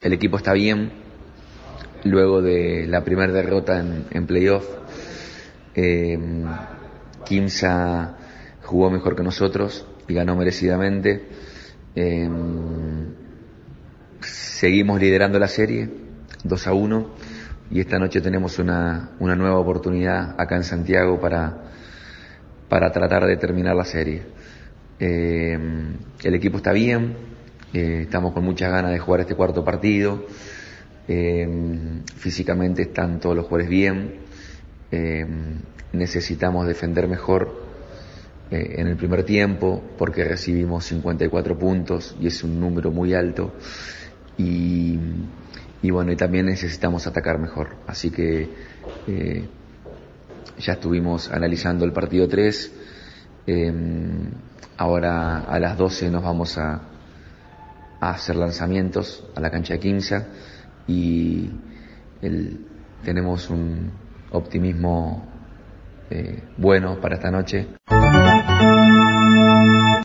El equipo está bien, luego de la primera derrota en, en playoff. Eh, Kimsa jugó mejor que nosotros y ganó merecidamente. Eh, seguimos liderando la serie, 2 a 1, y esta noche tenemos una, una nueva oportunidad acá en Santiago para, tratar de terminar la serie. Eh, el equipo está bien, eh, estamos con muchas ganas de jugar este cuarto partido. Eh, físicamente están todos los jugadores bien. Eh, necesitamos defender mejor en el primer tiempo porque recibimos 54 puntos y es un número muy alto. Y, y bueno, y también necesitamos atacar mejor. Así que ya estuvimos analizando el partido 3. Eh, ahora a las 12 nos vamos a, a hacer lanzamientos a la cancha de Quinza y el, tenemos un optimismo eh, bueno para esta noche.